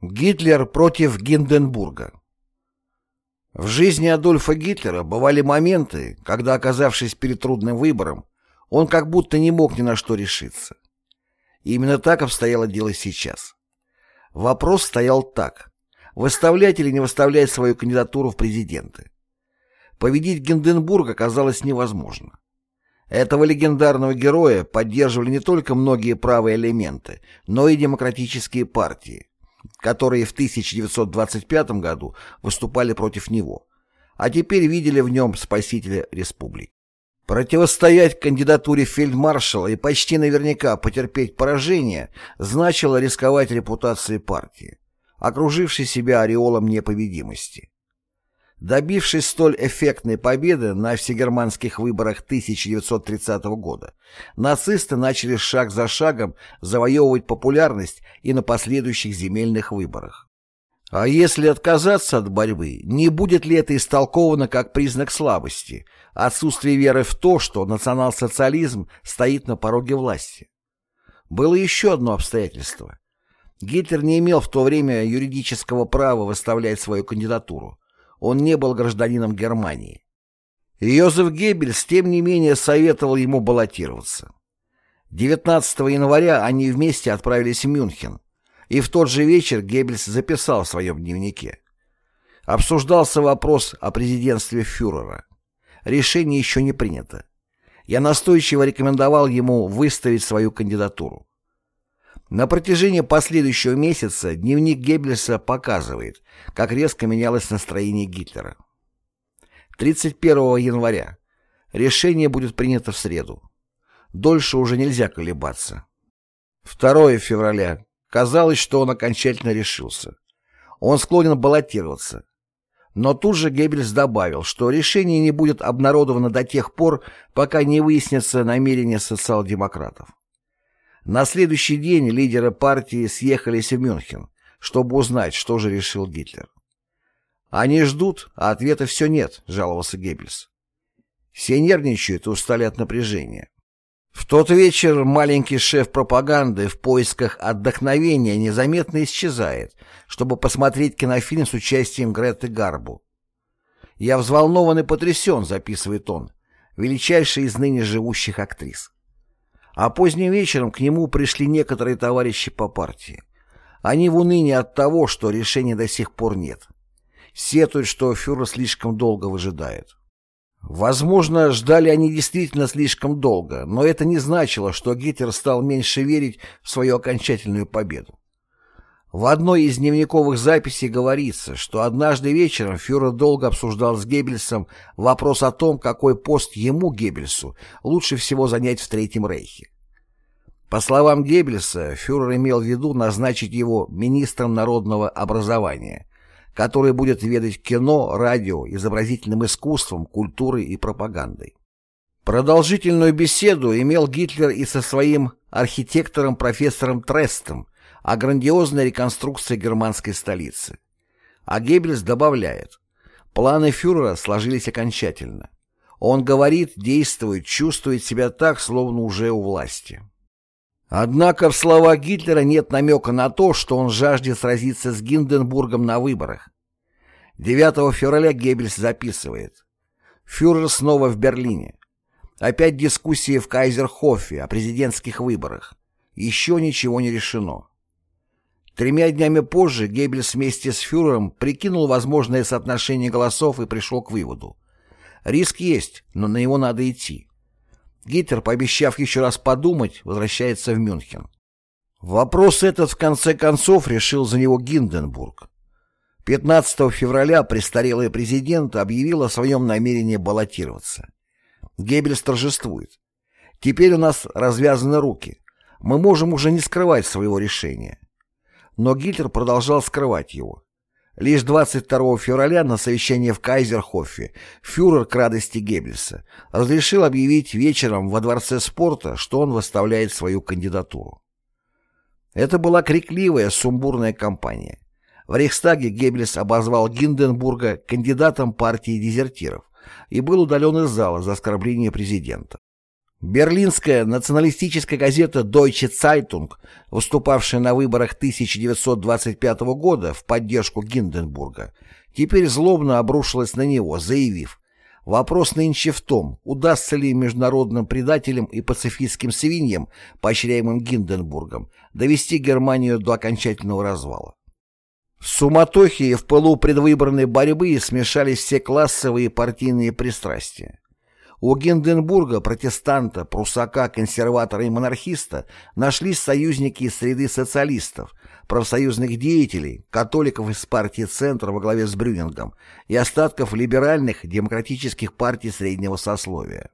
Гитлер против Гинденбурга В жизни Адольфа Гитлера бывали моменты, когда, оказавшись перед трудным выбором, он как будто не мог ни на что решиться. И именно так обстояло дело сейчас. Вопрос стоял так. Выставлять или не выставлять свою кандидатуру в президенты. Победить Гинденбург оказалось невозможно. Этого легендарного героя поддерживали не только многие правые элементы, но и демократические партии которые в 1925 году выступали против него, а теперь видели в нем спасителя республики. Противостоять кандидатуре фельдмаршала и почти наверняка потерпеть поражение значило рисковать репутацией партии, окружившей себя ореолом непобедимости. Добившись столь эффектной победы на всегерманских выборах 1930 года, нацисты начали шаг за шагом завоевывать популярность и на последующих земельных выборах. А если отказаться от борьбы, не будет ли это истолковано как признак слабости, отсутствие веры в то, что национал-социализм стоит на пороге власти? Было еще одно обстоятельство. Гитлер не имел в то время юридического права выставлять свою кандидатуру он не был гражданином Германии. Йозеф Геббельс, тем не менее, советовал ему баллотироваться. 19 января они вместе отправились в Мюнхен, и в тот же вечер Геббельс записал в своем дневнике. Обсуждался вопрос о президентстве фюрера. Решение еще не принято. Я настойчиво рекомендовал ему выставить свою кандидатуру. На протяжении последующего месяца дневник Геббельса показывает, как резко менялось настроение Гитлера. 31 января. Решение будет принято в среду. Дольше уже нельзя колебаться. 2 февраля. Казалось, что он окончательно решился. Он склонен баллотироваться. Но тут же Геббельс добавил, что решение не будет обнародовано до тех пор, пока не выяснятся намерения социал-демократов. На следующий день лидеры партии съехались в Мюнхен, чтобы узнать, что же решил Гитлер. «Они ждут, а ответа все нет», — жаловался Геббельс. Все нервничают и устали от напряжения. В тот вечер маленький шеф пропаганды в поисках отдохновения незаметно исчезает, чтобы посмотреть кинофильм с участием Греты Гарбу. «Я взволнован и потрясен», — записывает он, величайший из ныне живущих актрис. А поздним вечером к нему пришли некоторые товарищи по партии. Они в унынии от того, что решения до сих пор нет. Сетуют, что фюрер слишком долго выжидает. Возможно, ждали они действительно слишком долго, но это не значило, что Гитлер стал меньше верить в свою окончательную победу. В одной из дневниковых записей говорится, что однажды вечером фюрер долго обсуждал с Геббельсом вопрос о том, какой пост ему, Геббельсу, лучше всего занять в Третьем Рейхе. По словам Геббельса, фюрер имел в виду назначить его министром народного образования, который будет ведать кино, радио, изобразительным искусством, культурой и пропагандой. Продолжительную беседу имел Гитлер и со своим архитектором профессором Трестом, о грандиозной реконструкции германской столицы. А Геббельс добавляет, планы фюрера сложились окончательно. Он говорит, действует, чувствует себя так, словно уже у власти. Однако в словах Гитлера нет намека на то, что он жаждет сразиться с Гинденбургом на выборах. 9 февраля Геббельс записывает. Фюрер снова в Берлине. Опять дискуссии в Кайзерхофе о президентских выборах. Еще ничего не решено. Тремя днями позже Геббельс вместе с фюрером прикинул возможное соотношение голосов и пришел к выводу. Риск есть, но на него надо идти. Гитлер, пообещав еще раз подумать, возвращается в Мюнхен. Вопрос этот в конце концов решил за него Гинденбург. 15 февраля престарелый президент объявил о своем намерении баллотироваться. Геббельс торжествует. Теперь у нас развязаны руки. Мы можем уже не скрывать своего решения. Но Гитлер продолжал скрывать его. Лишь 22 февраля на совещании в Кайзерхофе фюрер к радости Геббельса разрешил объявить вечером во Дворце спорта, что он выставляет свою кандидатуру. Это была крикливая, сумбурная кампания. В Рейхстаге Геббельс обозвал Гинденбурга кандидатом партии дезертиров и был удален из зала за оскорбление президента. Берлинская националистическая газета Deutsche Zeitung, выступавшая на выборах 1925 года в поддержку Гинденбурга, теперь злобно обрушилась на него, заявив «Вопрос нынче в том, удастся ли международным предателям и пацифистским свиньям, поощряемым Гинденбургом, довести Германию до окончательного развала». В суматохе и в пылу предвыборной борьбы смешались все классовые и партийные пристрастия. У Гинденбурга, протестанта, прусака, консерватора и монархиста нашлись союзники из среды социалистов, профсоюзных деятелей, католиков из партии «Центр» во главе с Брюнингом и остатков либеральных демократических партий среднего сословия.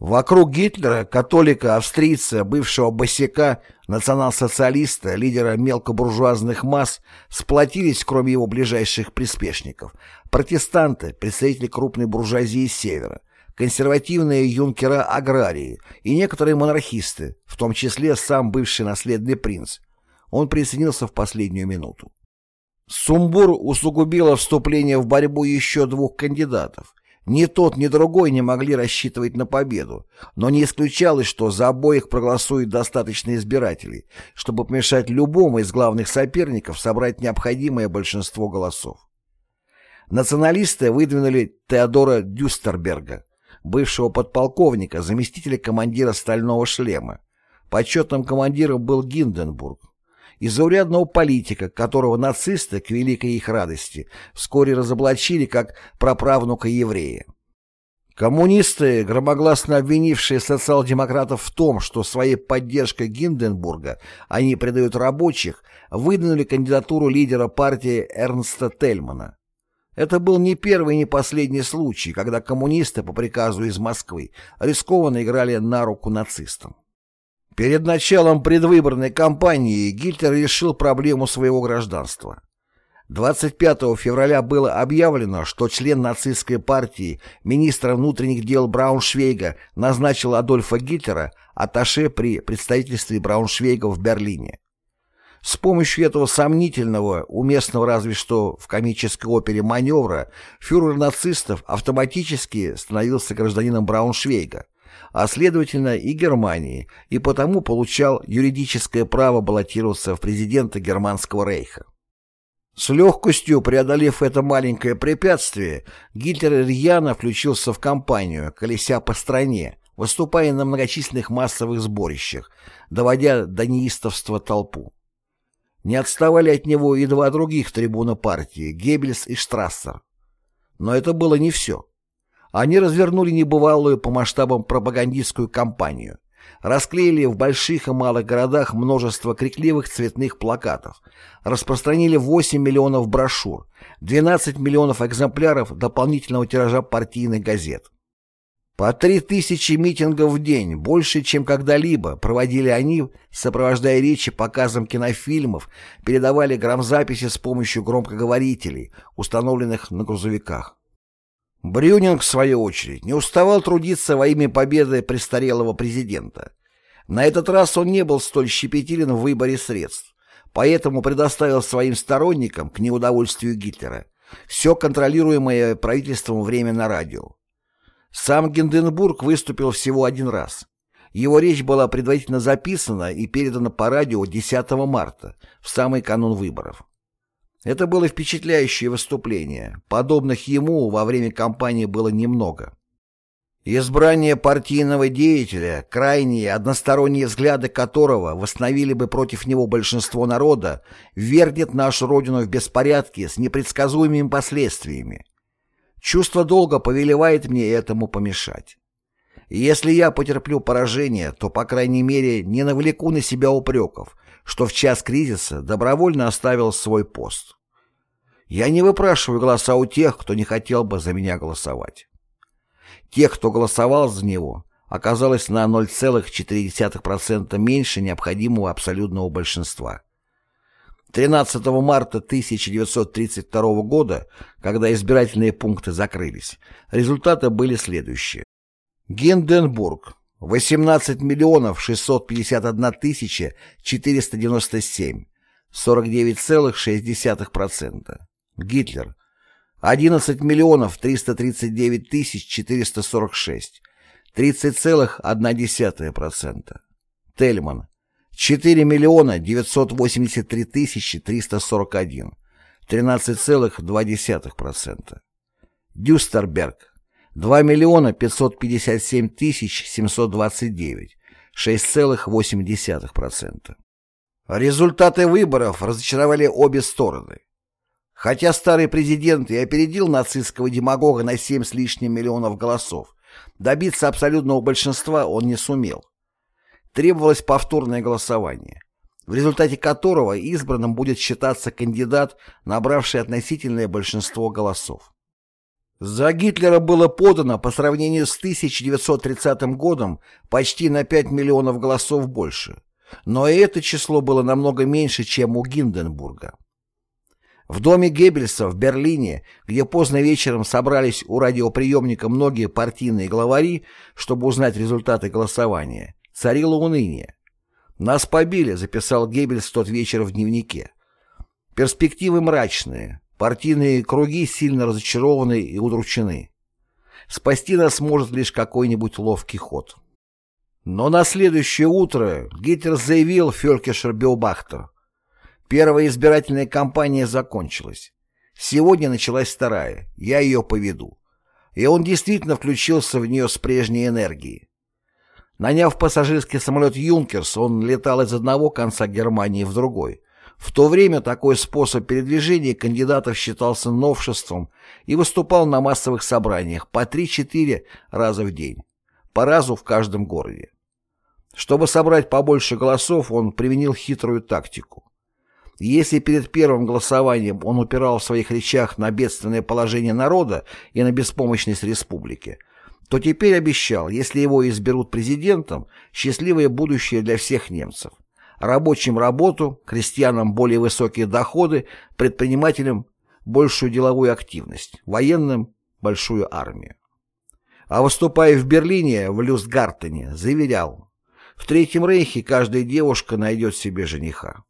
Вокруг Гитлера, католика, австрийца, бывшего босяка, национал-социалиста, лидера мелкобуржуазных масс, сплотились, кроме его ближайших приспешников, протестанты, представители крупной буржуазии Севера, консервативные юнкера-аграрии и некоторые монархисты, в том числе сам бывший наследный принц. Он присоединился в последнюю минуту. Сумбур усугубило вступление в борьбу еще двух кандидатов. Ни тот, ни другой не могли рассчитывать на победу, но не исключалось, что за обоих проголосует достаточно избирателей, чтобы помешать любому из главных соперников собрать необходимое большинство голосов. Националисты выдвинули Теодора Дюстерберга, бывшего подполковника, заместителя командира «Стального шлема». Почетным командиром был Гинденбург. Из заурядного политика, которого нацисты, к великой их радости, вскоре разоблачили как праправнука еврея. Коммунисты, громогласно обвинившие социал-демократов в том, что своей поддержкой Гинденбурга они предают рабочих, выдвинули кандидатуру лидера партии Эрнста Тельмана. Это был не первый и не последний случай, когда коммунисты по приказу из Москвы рискованно играли на руку нацистам. Перед началом предвыборной кампании Гитлер решил проблему своего гражданства. 25 февраля было объявлено, что член нацистской партии, министра внутренних дел Брауншвейга, назначил Адольфа Гитлера атташе при представительстве Брауншвейга в Берлине. С помощью этого сомнительного, уместного разве что в комической опере маневра, фюрер нацистов автоматически становился гражданином Брауншвейга, а следовательно и Германии, и потому получал юридическое право баллотироваться в президента Германского рейха. С легкостью преодолев это маленькое препятствие, Гитлер рьяно включился в кампанию, колеся по стране, выступая на многочисленных массовых сборищах, доводя до неистовства толпу. Не отставали от него и два других трибуна партии, Геббельс и Штрассер. Но это было не все. Они развернули небывалую по масштабам пропагандистскую кампанию, расклеили в больших и малых городах множество крикливых цветных плакатов, распространили 8 миллионов брошюр, 12 миллионов экземпляров дополнительного тиража партийных газет. По три тысячи митингов в день, больше, чем когда-либо, проводили они, сопровождая речи показом кинофильмов, передавали грамзаписи с помощью громкоговорителей, установленных на грузовиках. Брюнинг, в свою очередь, не уставал трудиться во имя победы престарелого президента. На этот раз он не был столь щепетилен в выборе средств, поэтому предоставил своим сторонникам, к неудовольствию Гитлера, все контролируемое правительством время на радио. Сам Гинденбург выступил всего один раз. Его речь была предварительно записана и передана по радио 10 марта, в самый канун выборов. Это было впечатляющее выступление. Подобных ему во время кампании было немного. Избрание партийного деятеля, крайние односторонние взгляды которого восстановили бы против него большинство народа, ввергнет нашу Родину в беспорядки с непредсказуемыми последствиями. Чувство долга повелевает мне этому помешать. Если я потерплю поражение, то, по крайней мере, не навлеку на себя упреков, что в час кризиса добровольно оставил свой пост. Я не выпрашиваю голоса у тех, кто не хотел бы за меня голосовать. Тех, кто голосовал за него, оказалось на 0,4% меньше необходимого абсолютного большинства. 13 марта 1932 года, когда избирательные пункты закрылись, результаты были следующие. Гинденбург 18 миллионов 651 тысяча 497, 49,6%. Гитлер 11 миллионов 339 тысяч 446, 30,1%. Тельман 4 миллиона 983 тысячи 341, 13,2%. Дюстерберг 2 миллиона 557 тысяч 729, 6,8%. Результаты выборов разочаровали обе стороны. Хотя старый президент и опередил нацистского демагога на 7 с лишним миллионов голосов, добиться абсолютного большинства он не сумел. Требовалось повторное голосование, в результате которого избранным будет считаться кандидат, набравший относительное большинство голосов. За Гитлера было подано по сравнению с 1930 годом почти на 5 миллионов голосов больше, но и это число было намного меньше, чем у Гинденбурга. В доме Геббельса в Берлине, где поздно вечером собрались у радиоприемника многие партийные главари, чтобы узнать результаты голосования, царило уныние. «Нас побили», — записал Геббельс тот вечер в дневнике. «Перспективы мрачные, партийные круги сильно разочарованы и удручены. Спасти нас может лишь какой-нибудь ловкий ход». Но на следующее утро Гитлер заявил Фелькешер Беобахтер, Первая избирательная кампания закончилась. Сегодня началась вторая. Я ее поведу. И он действительно включился в нее с прежней энергией. Наняв пассажирский самолет «Юнкерс», он летал из одного конца Германии в другой. В то время такой способ передвижения кандидатов считался новшеством и выступал на массовых собраниях по 3-4 раза в день, по разу в каждом городе. Чтобы собрать побольше голосов, он применил хитрую тактику. Если перед первым голосованием он упирал в своих речах на бедственное положение народа и на беспомощность республики, то теперь обещал, если его изберут президентом, счастливое будущее для всех немцев. Рабочим работу, крестьянам более высокие доходы, предпринимателям большую деловую активность, военным большую армию. А выступая в Берлине, в Люстгартене, заверял, в Третьем Рейхе каждая девушка найдет себе жениха.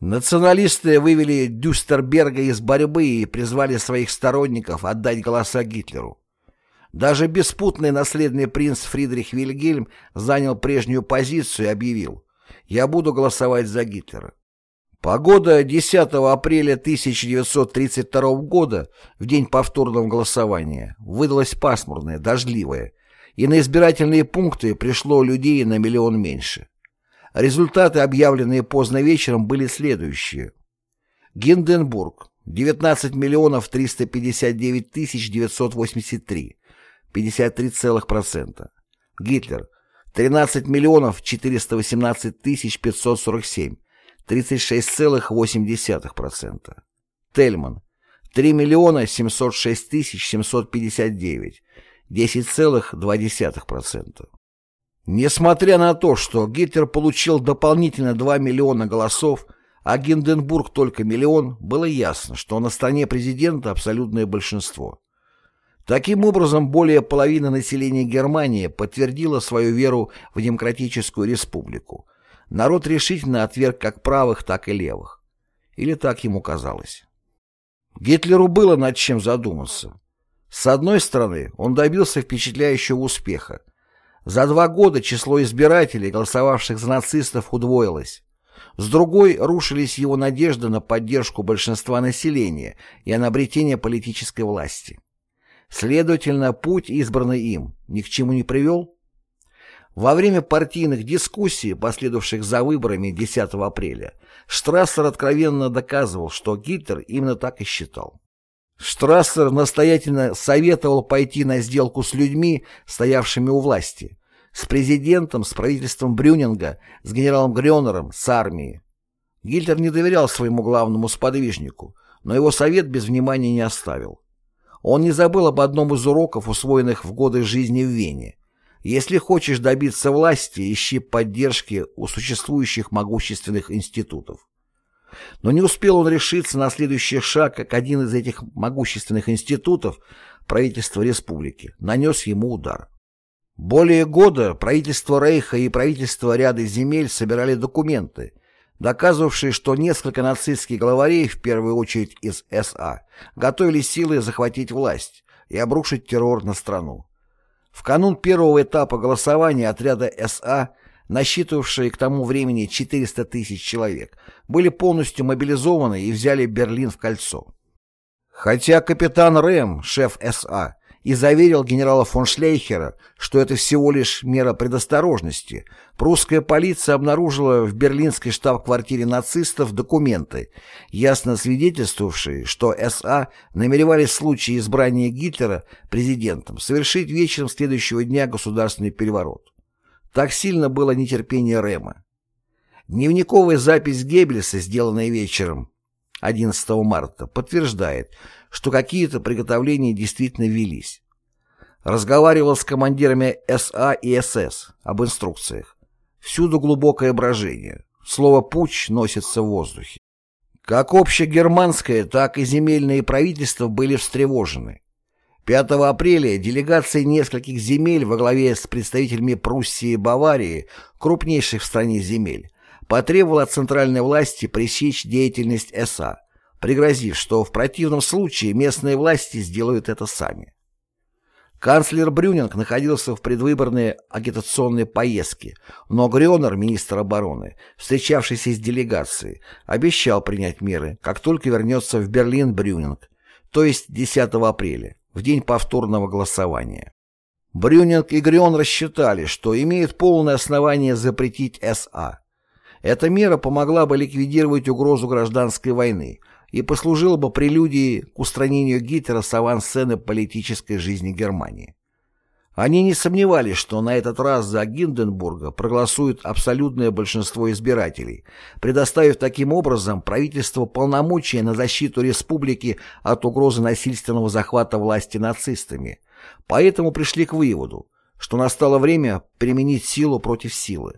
Националисты вывели Дюстерберга из борьбы и призвали своих сторонников отдать голоса Гитлеру. Даже беспутный наследный принц Фридрих Вильгельм занял прежнюю позицию и объявил «Я буду голосовать за Гитлера». Погода 10 апреля 1932 года, в день повторного голосования, выдалась пасмурная, дождливая, и на избирательные пункты пришло людей на миллион меньше. Результаты, объявленные поздно вечером, были следующие. Гинденбург 19 миллионов 359 тысяч 983, 53,%. Гитлер 13 миллионов 418 тысяч 547, 36,8%. Тельман 3 миллиона 706 тысяч 759, 10,2%. Несмотря на то, что Гитлер получил дополнительно 2 миллиона голосов, а Гинденбург только миллион, было ясно, что на стороне президента абсолютное большинство. Таким образом, более половины населения Германии подтвердило свою веру в демократическую республику. Народ решительно отверг как правых, так и левых. Или так ему казалось. Гитлеру было над чем задуматься. С одной стороны, он добился впечатляющего успеха. За два года число избирателей, голосовавших за нацистов, удвоилось. С другой рушились его надежды на поддержку большинства населения и на обретение политической власти. Следовательно, путь, избранный им, ни к чему не привел. Во время партийных дискуссий, последовавших за выборами 10 апреля, Штрассер откровенно доказывал, что Гитлер именно так и считал. Штрассер настоятельно советовал пойти на сделку с людьми, стоявшими у власти, с президентом, с правительством Брюнинга, с генералом Грёнером, с армией. Гитлер не доверял своему главному сподвижнику, но его совет без внимания не оставил. Он не забыл об одном из уроков, усвоенных в годы жизни в Вене. Если хочешь добиться власти, ищи поддержки у существующих могущественных институтов. Но не успел он решиться на следующий шаг, как один из этих могущественных институтов, правительство республики, нанес ему удар. Более года правительство Рейха и правительство ряда земель собирали документы, доказывавшие, что несколько нацистских главарей, в первую очередь из СА, готовили силы захватить власть и обрушить террор на страну. В канун первого этапа голосования отряда СА, насчитывавшие к тому времени 400 тысяч человек, были полностью мобилизованы и взяли Берлин в кольцо. Хотя капитан Рэм, шеф СА, и заверил генерала фон Шлейхера, что это всего лишь мера предосторожности, прусская полиция обнаружила в берлинской штаб-квартире нацистов документы, ясно свидетельствовавшие, что СА намеревались в случае избрания Гитлера президентом совершить вечером следующего дня государственный переворот. Так сильно было нетерпение Рема. Дневниковая запись Геббельса, сделанная вечером 11 марта, подтверждает, что какие-то приготовления действительно велись. Разговаривал с командирами СА и СС об инструкциях. Всюду глубокое брожение. Слово «путь» носится в воздухе. Как общегерманское, так и земельные правительства были встревожены. 5 апреля делегации нескольких земель во главе с представителями Пруссии и Баварии, крупнейших в стране земель, потребовала от центральной власти пресечь деятельность СА, пригрозив, что в противном случае местные власти сделают это сами. Канцлер Брюнинг находился в предвыборной агитационной поездке, но Грёнер, министр обороны, встречавшийся с делегацией, обещал принять меры, как только вернется в Берлин Брюнинг, то есть 10 апреля, в день повторного голосования. Брюнинг и Грён рассчитали, что имеют полное основание запретить СА. Эта мера помогла бы ликвидировать угрозу гражданской войны – и послужило бы прелюдией к устранению Гитлера с авансцены политической жизни Германии. Они не сомневались, что на этот раз за Гинденбурга проголосует абсолютное большинство избирателей, предоставив таким образом правительству полномочия на защиту республики от угрозы насильственного захвата власти нацистами, поэтому пришли к выводу, что настало время применить силу против силы.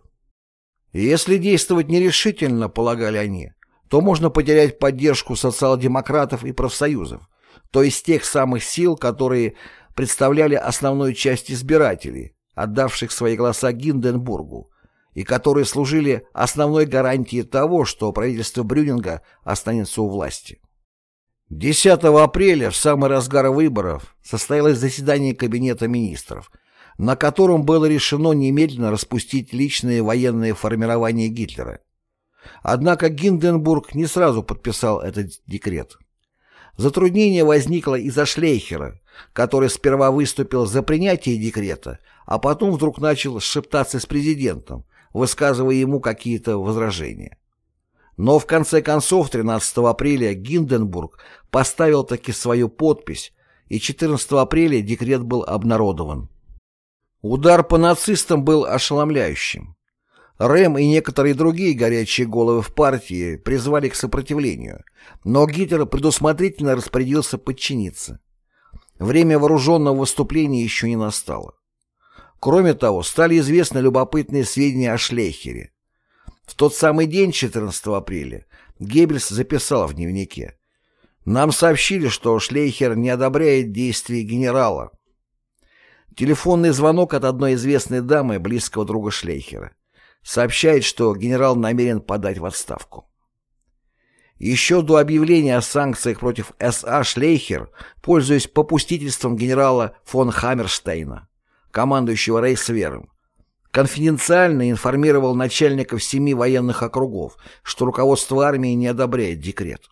Если действовать нерешительно, полагали они, то можно потерять поддержку социал-демократов и профсоюзов, то есть тех самых сил, которые представляли основную часть избирателей, отдавших свои голоса Гинденбургу, и которые служили основной гарантией того, что правительство Брюнинга останется у власти. 10 апреля, в самый разгар выборов, состоялось заседание Кабинета министров, на котором было решено немедленно распустить личные военные формирования Гитлера. Однако Гинденбург не сразу подписал этот декрет. Затруднение возникло из-за Шлейхера, который сперва выступил за принятие декрета, а потом вдруг начал шептаться с президентом, высказывая ему какие-то возражения. Но в конце концов 13 апреля Гинденбург поставил таки свою подпись, и 14 апреля декрет был обнародован. Удар по нацистам был ошеломляющим. Рэм и некоторые другие горячие головы в партии призвали к сопротивлению, но Гитлер предусмотрительно распорядился подчиниться. Время вооруженного выступления еще не настало. Кроме того, стали известны любопытные сведения о Шлейхере. В тот самый день, 14 апреля, Геббельс записал в дневнике «Нам сообщили, что Шлейхер не одобряет действий генерала». Телефонный звонок от одной известной дамы, близкого друга Шлейхера сообщает, что генерал намерен подать в отставку. Еще до объявления о санкциях против С.А. Шлейхер, пользуясь попустительством генерала фон Хаммерштейна, командующего Рейсвером, конфиденциально информировал начальников семи военных округов, что руководство армии не одобряет декрет.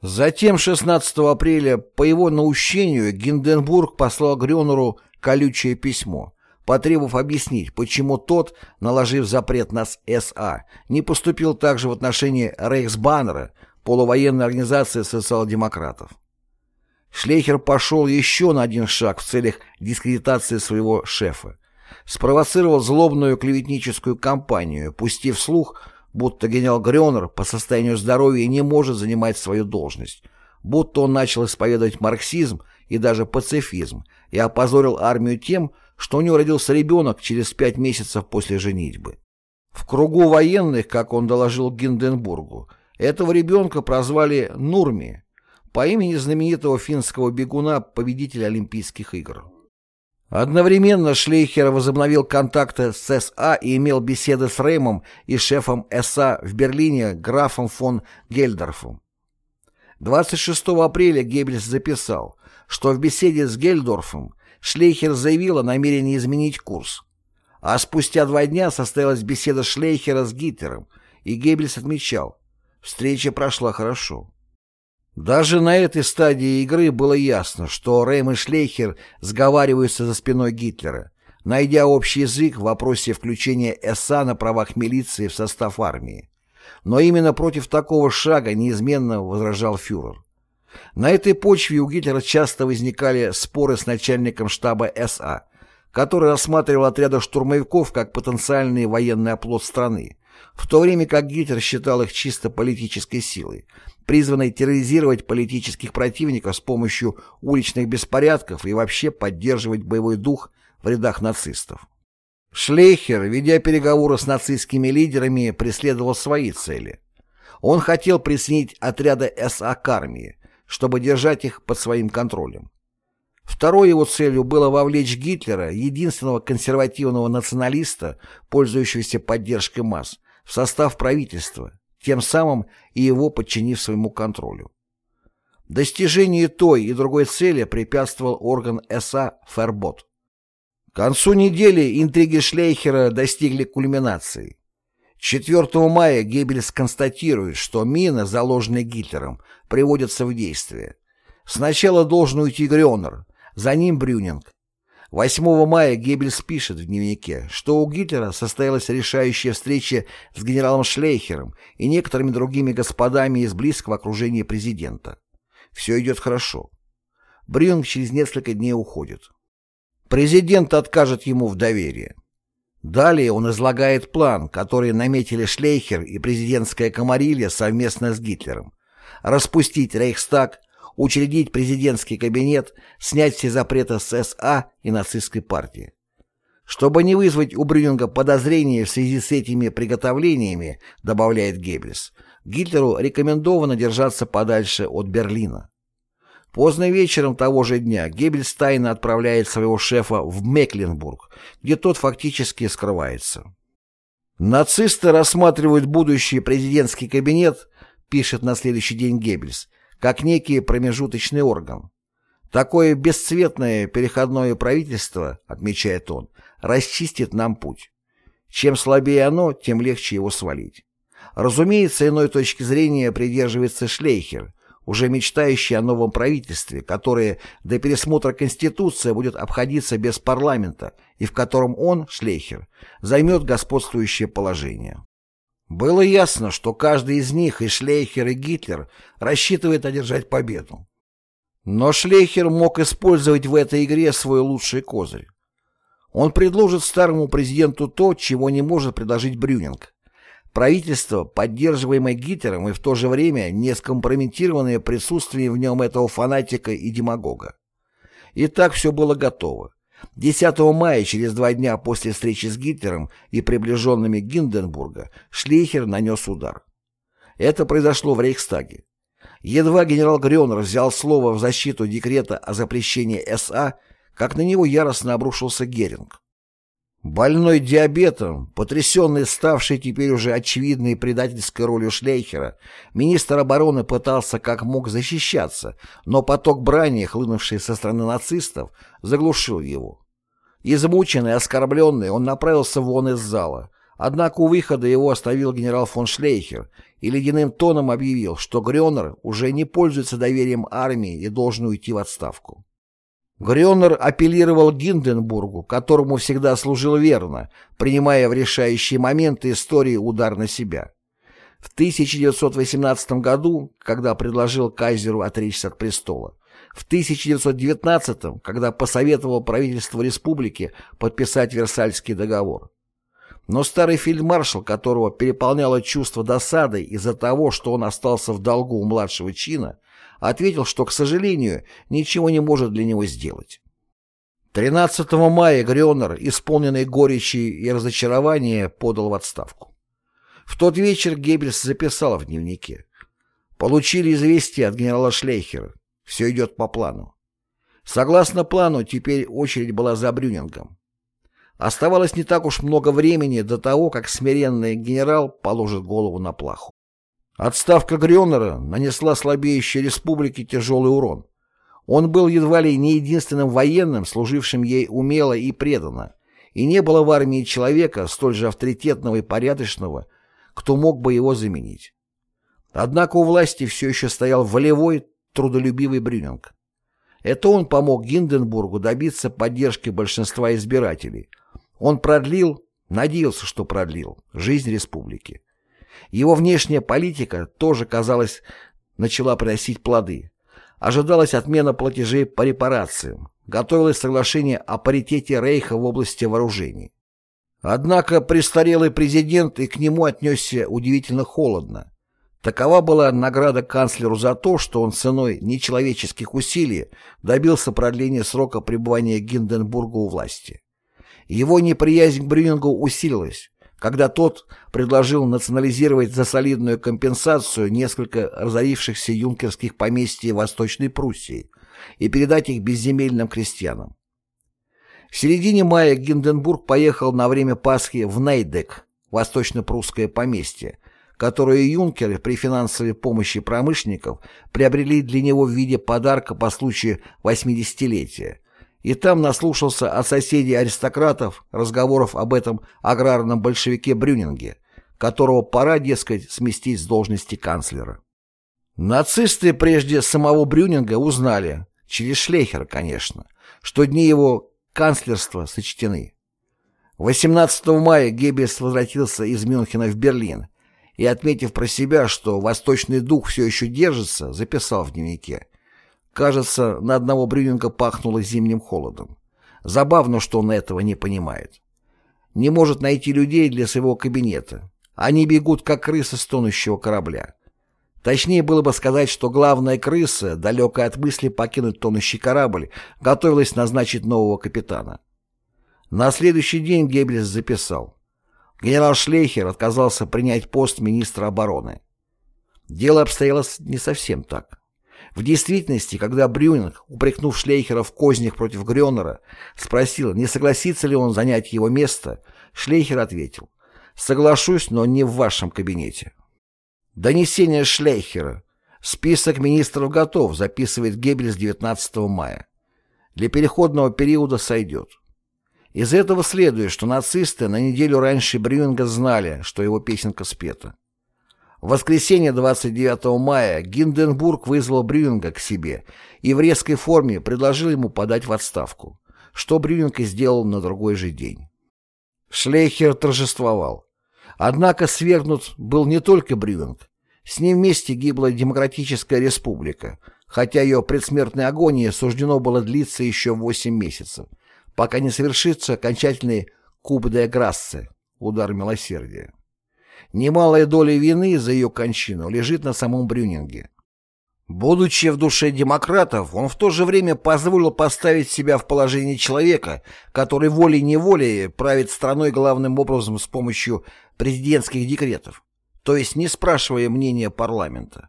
Затем 16 апреля по его наущению Гинденбург послал Грёнеру колючее письмо, потребовав объяснить, почему тот, наложив запрет на СА, не поступил также в отношении Рейхсбаннера, полувоенной организации социал-демократов. Шлейхер пошел еще на один шаг в целях дискредитации своего шефа. Спровоцировал злобную клеветническую кампанию, пустив слух, будто генерал Грёнер по состоянию здоровья не может занимать свою должность, будто он начал исповедовать марксизм и даже пацифизм и опозорил армию тем, что у него родился ребенок через пять месяцев после женитьбы. В кругу военных, как он доложил Гинденбургу, этого ребенка прозвали Нурми по имени знаменитого финского бегуна, победителя Олимпийских игр. Одновременно Шлейхер возобновил контакты с СА и имел беседы с Реймом и шефом СА в Берлине графом фон Гельдорфом. 26 апреля Геббельс записал, что в беседе с Гельдорфом Шлейхер заявил о намерении изменить курс. А спустя два дня состоялась беседа Шлейхера с Гитлером, и Геббельс отмечал, встреча прошла хорошо. Даже на этой стадии игры было ясно, что Рэм и Шлейхер сговариваются за спиной Гитлера, найдя общий язык в вопросе включения СА на правах милиции в состав армии. Но именно против такого шага неизменно возражал фюрер. На этой почве у Гитлера часто возникали споры с начальником штаба СА, который рассматривал отряды штурмовиков как потенциальный военный оплот страны, в то время как Гитлер считал их чисто политической силой, призванной терроризировать политических противников с помощью уличных беспорядков и вообще поддерживать боевой дух в рядах нацистов. Шлейхер, ведя переговоры с нацистскими лидерами, преследовал свои цели. Он хотел присоединить отряды СА к армии, чтобы держать их под своим контролем. Второй его целью было вовлечь Гитлера, единственного консервативного националиста, пользующегося поддержкой масс, в состав правительства, тем самым и его подчинив своему контролю. Достижению той и другой цели препятствовал орган СА «Фербот». К концу недели интриги Шлейхера достигли кульминации. 4 мая Геббельс констатирует, что мины, заложенные Гитлером, приводятся в действие. Сначала должен уйти Грёнер, за ним Брюнинг. 8 мая Геббельс пишет в дневнике, что у Гитлера состоялась решающая встреча с генералом Шлейхером и некоторыми другими господами из близкого окружения президента. Все идет хорошо. Брюнинг через несколько дней уходит. Президент откажет ему в доверии. Далее он излагает план, который наметили Шлейхер и президентская комарилья совместно с Гитлером. Распустить Рейхстаг, учредить президентский кабинет, снять все запреты с СА и нацистской партии. Чтобы не вызвать у Брюнинга подозрения в связи с этими приготовлениями, добавляет Геббельс, Гитлеру рекомендовано держаться подальше от Берлина. Поздно вечером того же дня Геббельс тайно отправляет своего шефа в Мекленбург, где тот фактически скрывается. Нацисты рассматривают будущий президентский кабинет, пишет на следующий день Геббельс, как некий промежуточный орган. Такое бесцветное переходное правительство, отмечает он, расчистит нам путь. Чем слабее оно, тем легче его свалить. Разумеется, иной точки зрения придерживается Шлейхер, уже мечтающий о новом правительстве, которое до пересмотра Конституции будет обходиться без парламента и в котором он, Шлейхер, займет господствующее положение. Было ясно, что каждый из них, и Шлейхер, и Гитлер, рассчитывает одержать победу. Но Шлейхер мог использовать в этой игре свой лучший козырь. Он предложит старому президенту то, чего не может предложить Брюнинг. Правительство, поддерживаемое Гитлером и в то же время не скомпрометированное присутствием в нем этого фанатика и демагога. И так все было готово. 10 мая, через два дня после встречи с Гитлером и приближенными Гинденбурга, Шлейхер нанес удар. Это произошло в Рейхстаге. Едва генерал Грёнер взял слово в защиту декрета о запрещении СА, как на него яростно обрушился Геринг. Больной диабетом, потрясенный ставший теперь уже очевидной предательской ролью Шлейхера, министр обороны пытался как мог защищаться, но поток брани, хлынувший со стороны нацистов, заглушил его. Измученный, оскорбленный, он направился вон из зала, однако у выхода его оставил генерал фон Шлейхер и ледяным тоном объявил, что Грёнер уже не пользуется доверием армии и должен уйти в отставку. Грёнер апеллировал Гинденбургу, которому всегда служил верно, принимая в решающие моменты истории удар на себя. В 1918 году, когда предложил кайзеру отречься от престола, в 1919, когда посоветовал правительству республики подписать Версальский договор. Но старый фельдмаршал, которого переполняло чувство досады из-за того, что он остался в долгу у младшего чина, ответил, что, к сожалению, ничего не может для него сделать. 13 мая Грёнер, исполненный горечи и разочарования, подал в отставку. В тот вечер Геббельс записал в дневнике. Получили известие от генерала Шлейхера. Все идет по плану. Согласно плану, теперь очередь была за Брюнингом. Оставалось не так уж много времени до того, как смиренный генерал положит голову на плаху. Отставка Грёнера нанесла слабеющей республике тяжелый урон. Он был едва ли не единственным военным, служившим ей умело и преданно, и не было в армии человека, столь же авторитетного и порядочного, кто мог бы его заменить. Однако у власти все еще стоял волевой, трудолюбивый Брюнинг. Это он помог Гинденбургу добиться поддержки большинства избирателей. Он продлил, надеялся, что продлил, жизнь республики. Его внешняя политика тоже, казалось, начала приносить плоды. Ожидалась отмена платежей по репарациям. Готовилось соглашение о паритете Рейха в области вооружений. Однако престарелый президент и к нему отнесся удивительно холодно. Такова была награда канцлеру за то, что он ценой нечеловеческих усилий добился продления срока пребывания Гинденбурга у власти. Его неприязнь к Брюнингу усилилась, когда тот предложил национализировать за солидную компенсацию несколько разорившихся юнкерских поместьй Восточной Пруссии и передать их безземельным крестьянам. В середине мая Гинденбург поехал на время Пасхи в Нейдек, восточно-прусское поместье, которое юнкеры при финансовой помощи промышленников приобрели для него в виде подарка по случаю 80-летия, и там наслушался от соседей-аристократов разговоров об этом аграрном большевике Брюнинге, которого пора, дескать, сместить с должности канцлера. Нацисты прежде самого Брюнинга узнали, через Шлейхера, конечно, что дни его канцлерства сочтены. 18 мая Геббельс возвратился из Мюнхена в Берлин и, отметив про себя, что восточный дух все еще держится, записал в дневнике. Кажется, на одного Брюнинга пахнуло зимним холодом. Забавно, что он этого не понимает. Не может найти людей для своего кабинета. Они бегут, как крысы с тонущего корабля. Точнее было бы сказать, что главная крыса, далекая от мысли покинуть тонущий корабль, готовилась назначить нового капитана. На следующий день Геббельс записал. Генерал Шлейхер отказался принять пост министра обороны. Дело обстояло не совсем так. В действительности, когда Брюнинг, упрекнув Шлейхера в кознях против Грёнера, спросил, не согласится ли он занять его место, Шлейхер ответил, «Соглашусь, но не в вашем кабинете». Донесение Шлейхера. Список министров готов, записывает Геббельс 19 мая. Для переходного периода сойдет. Из этого следует, что нацисты на неделю раньше Брюнинга знали, что его песенка спета. В воскресенье 29 мая Гинденбург вызвал Брюнинга к себе и в резкой форме предложил ему подать в отставку, что Брюнинг и сделал на другой же день. Шлейхер торжествовал. Однако свергнут был не только Брюнинг. С ним вместе гибла Демократическая Республика, хотя ее предсмертной агонии суждено было длиться еще 8 месяцев – пока не совершится окончательный куб де грассе, удар милосердия. Немалая доля вины за ее кончину лежит на самом Брюнинге. Будучи в душе демократов, он в то же время позволил поставить себя в положение человека, который волей-неволей правит страной главным образом с помощью президентских декретов, то есть не спрашивая мнения парламента.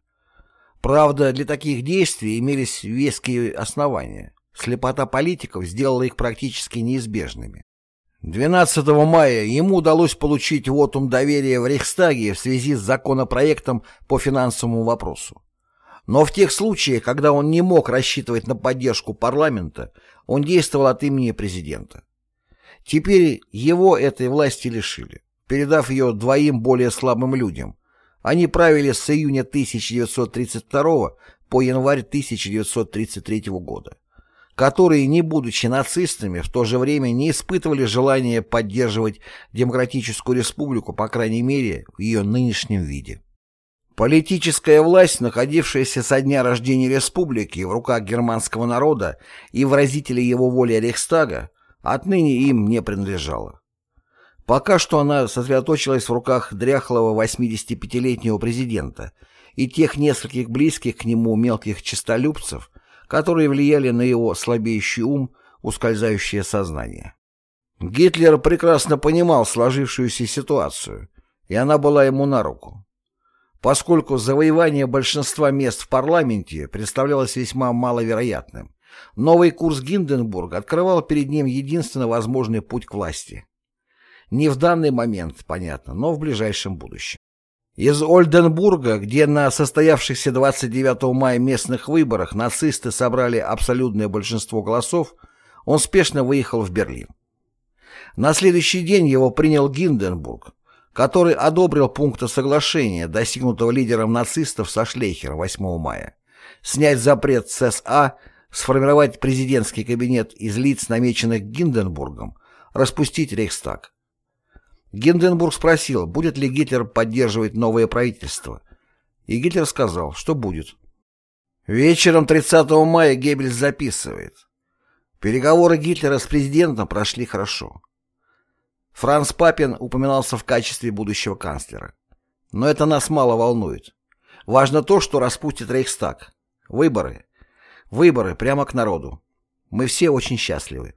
Правда, для таких действий имелись веские основания. Слепота политиков сделала их практически неизбежными. 12 мая ему удалось получить вотум доверия в Рейхстаге в связи с законопроектом по финансовому вопросу. Но в тех случаях, когда он не мог рассчитывать на поддержку парламента, он действовал от имени президента. Теперь его этой власти лишили, передав ее двоим более слабым людям. Они правили с июня 1932 по январь 1933 года которые, не будучи нацистами, в то же время не испытывали желания поддерживать Демократическую Республику, по крайней мере, в ее нынешнем виде. Политическая власть, находившаяся со дня рождения республики в руках германского народа и выразителей его воли Рейхстага, отныне им не принадлежала. Пока что она сосредоточилась в руках дряхлого 85-летнего президента и тех нескольких близких к нему мелких честолюбцев, которые влияли на его слабеющий ум, ускользающее сознание. Гитлер прекрасно понимал сложившуюся ситуацию, и она была ему на руку. Поскольку завоевание большинства мест в парламенте представлялось весьма маловероятным, новый курс Гинденбурга открывал перед ним единственно возможный путь к власти. Не в данный момент, понятно, но в ближайшем будущем. Из Ольденбурга, где на состоявшихся 29 мая местных выборах нацисты собрали абсолютное большинство голосов, он спешно выехал в Берлин. На следующий день его принял Гинденбург, который одобрил пункты соглашения, достигнутого лидером нацистов со Шлейхером 8 мая, снять запрет ССА, сформировать президентский кабинет из лиц, намеченных Гинденбургом, распустить Рейхстаг. Гинденбург спросил, будет ли Гитлер поддерживать новое правительство. И Гитлер сказал, что будет. Вечером 30 мая Геббельс записывает. Переговоры Гитлера с президентом прошли хорошо. Франц Папин упоминался в качестве будущего канцлера. Но это нас мало волнует. Важно то, что распустит Рейхстаг. Выборы. Выборы прямо к народу. Мы все очень счастливы.